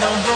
no